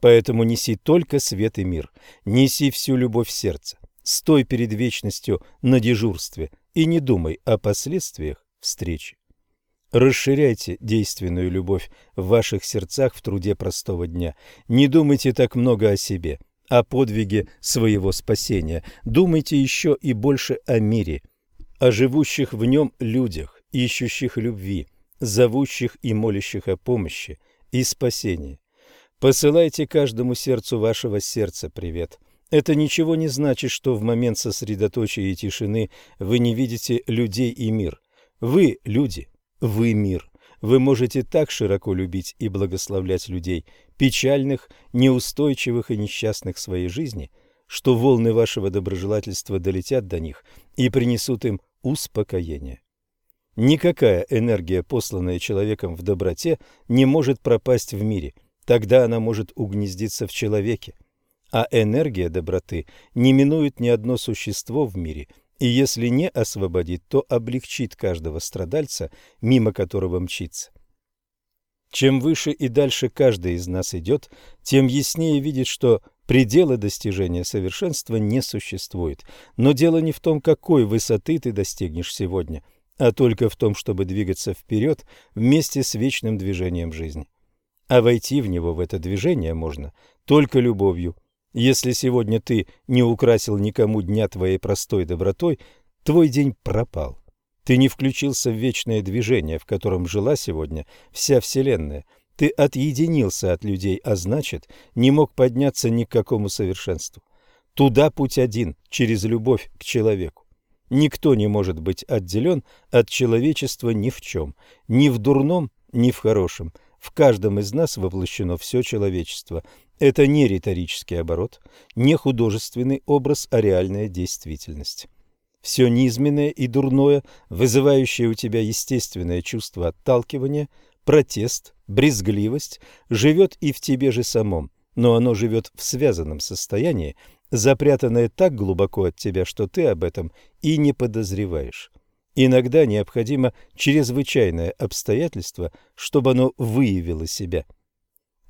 Поэтому неси только свет и мир, неси всю любовь сердца, стой перед вечностью на дежурстве и не думай о последствиях встречи. Расширяйте действенную любовь в ваших сердцах в труде простого дня. Не думайте так много о себе, о подвиге своего спасения. Думайте еще и больше о мире, о живущих в нем людях, ищущих любви, зовущих и молящих о помощи и спасении. Посылайте каждому сердцу вашего сердца привет. Это ничего не значит, что в момент сосредоточия и тишины вы не видите людей и мир. Вы – люди, вы мир. Вы можете так широко любить и благословлять людей, печальных, неустойчивых и несчастных в своей жизни, что волны вашего доброжелательства долетят до них и принесут им успокоение. Никакая энергия, посланная человеком в доброте, не может пропасть в мире, тогда она может угнездиться в человеке. А энергия доброты не минует ни одно существо в мире – и если не освободит, то облегчит каждого страдальца, мимо которого мчится. Чем выше и дальше каждый из нас идет, тем яснее видит, что предела достижения совершенства не существует. Но дело не в том, какой высоты ты достигнешь сегодня, а только в том, чтобы двигаться вперед вместе с вечным движением жизни. А войти в него, в это движение, можно только любовью – если сегодня ты не украсил никому дня твоей простой добротой, твой день пропал. Ты не включился в вечное движение, в котором жила сегодня вся Вселенная. Ты отъединился от людей, а значит, не мог подняться ни к какому совершенству. Туда путь один, через любовь к человеку. Никто не может быть отделен от человечества ни в чем, ни в дурном, ни в хорошем. В каждом из нас воплощено все человечество, это не риторический оборот, не художественный образ, а реальная действительность. Все низменное и дурное, вызывающее у тебя естественное чувство отталкивания, протест, брезгливость, живет и в тебе же самом, но оно живет в связанном состоянии, запрятанное так глубоко от тебя, что ты об этом и не подозреваешь. Иногда необходимо чрезвычайное обстоятельство, чтобы оно выявило себя –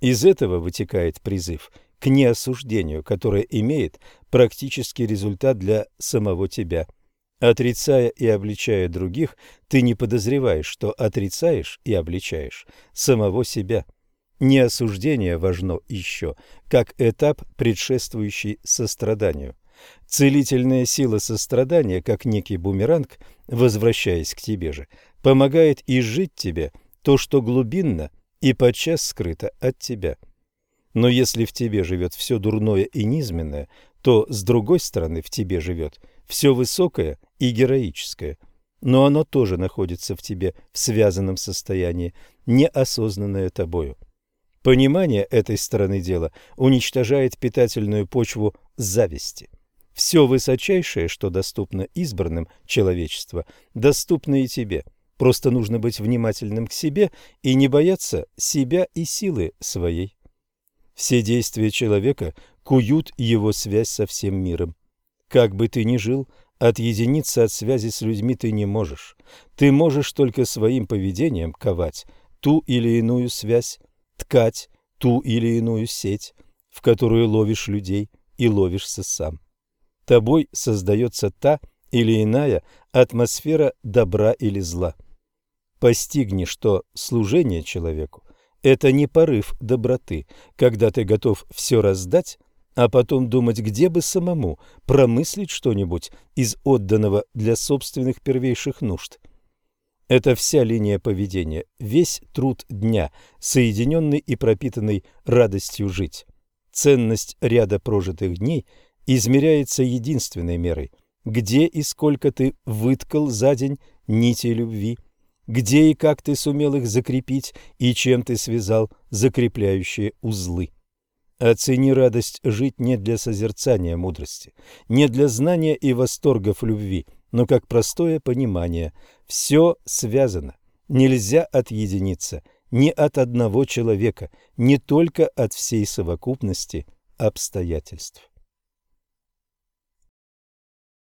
из этого вытекает призыв к неосуждению, которое имеет практический результат для самого тебя. Отрицая и обличая других, ты не подозреваешь, что отрицаешь и обличаешь самого себя. Неосуждение важно еще, как этап, предшествующий состраданию. Целительная сила сострадания, как некий бумеранг, возвращаясь к тебе же, помогает изжить тебе то, что глубинно и подчас скрыто от тебя. Но если в тебе живет все дурное и низменное, то, с другой стороны, в тебе живет все высокое и героическое. Но оно тоже находится в тебе в связанном состоянии, неосознанное тобою. Понимание этой стороны дела уничтожает питательную почву зависти. Все высочайшее, что доступно избранным человечества, доступно и тебе – Просто нужно быть внимательным к себе и не бояться себя и силы своей. Все действия человека куют его связь со всем миром. Как бы ты ни жил, отъединиться от связи с людьми ты не можешь. Ты можешь только своим поведением ковать ту или иную связь, ткать ту или иную сеть, в которую ловишь людей и ловишься сам. Тобой создается та или иная атмосфера добра или зла – Постигни, что служение человеку – это не порыв доброты, когда ты готов все раздать, а потом думать, где бы самому промыслить что-нибудь из отданного для собственных первейших нужд. Это вся линия поведения, весь труд дня, соединенный и пропитанный радостью жить. Ценность ряда прожитых дней измеряется единственной мерой – где и сколько ты выткал за день нити любви – где и как ты сумел их закрепить и чем ты связал закрепляющие узлы. Оцени радость жить не для созерцания мудрости, не для знания и восторгов любви, но как простое понимание. Все связано. Нельзя отъединиться ни от одного человека, не только от всей совокупности обстоятельств.